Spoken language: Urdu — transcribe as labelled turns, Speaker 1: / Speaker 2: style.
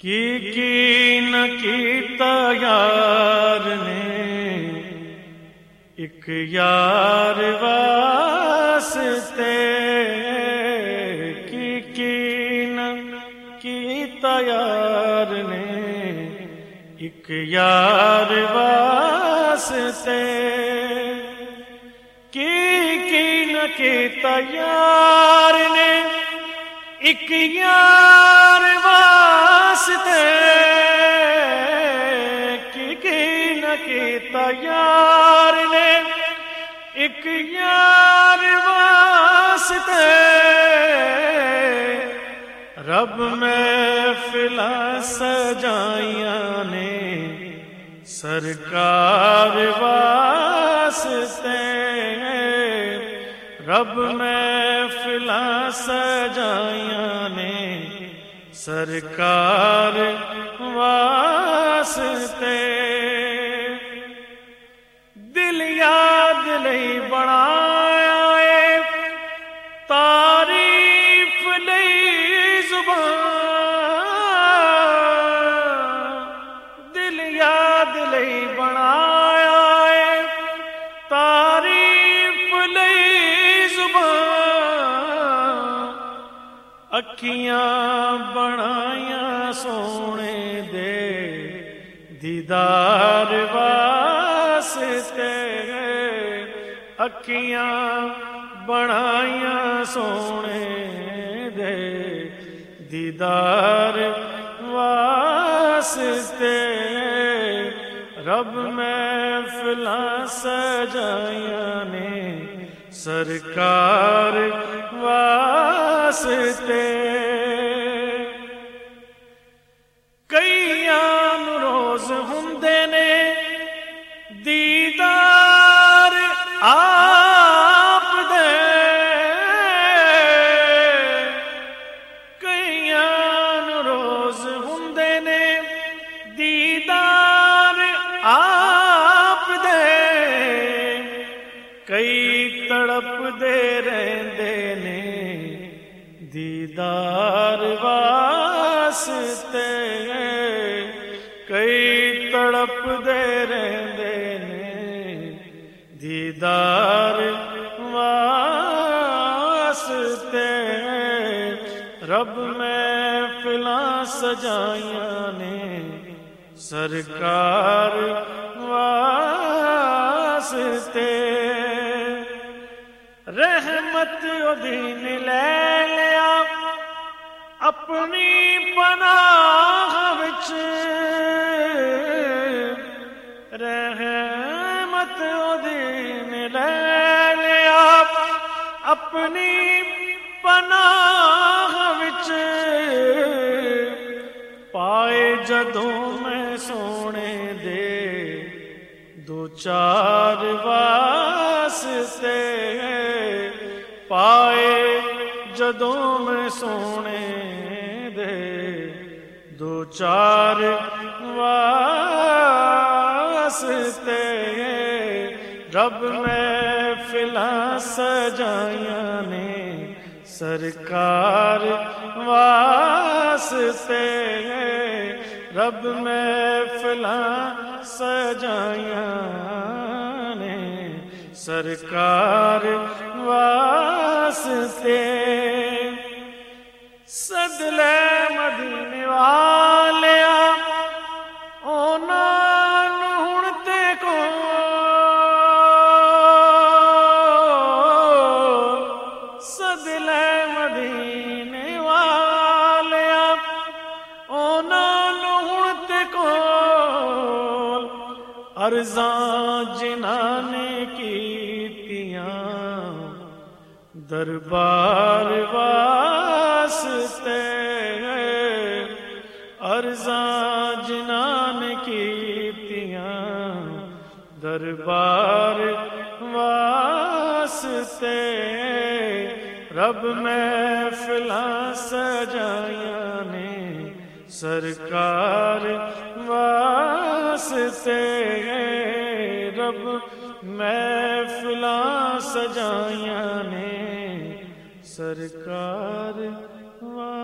Speaker 1: کی کی نہ کیتا یار نے؟ ایک یار واسطے کی کی نہ کیتا یار نے؟ ایک یار واسطے کی کی نہ کیتا یار نے؟ ایک یار واسطے کی کی نہ یار نے ایک یار واسطے رب میں فلا سجائیاں نے سرکار واسطے رب میں فلا سجائیاں سرکار واسطے۔ دل یاد نہیں بنایا اے تعریف نہیں زبان۔ دل یاد نہیں اکھیاں بنایا سونے دے۔ دیدار واسطے اکھیاں بنایا سونے دے۔ دیدار واسطے رب میں فلا سجایا نے۔ سرکار واسطے کئی روز ہوں نے دیدار آپ دے۔ کئی روز ہوں نے دیدار آپ دیدار واسطے کئی تڑپ دے رہندے نے۔ دیدار واسطے رب میں فلا سجائیاں نے۔ سرکار واسطے رحمت دین لے لیا۔ اپنی پناہ وچ رحمت دین لے لیا۔ اپنی پناہ وچ پائے جدوں میں سونے دے۔ دو چار واسطے پائے جدوں میں سونے دے دو چار واسطے رب میں فلا سجائیاں نے سرکار واسطے رب میں فلا سجائیاں نے سرکار واسطے سدلے مدینے والیا مدینے والیا ارزاں جنہاں نے کیتیاں دربار واسطے ارزاں جنان کیتیاں۔ دربار واسطے رب میں فلا سجائیاں نے۔ سرکار واسطے رب میں فلا سجائیاں نے۔ سرکار واسطے۔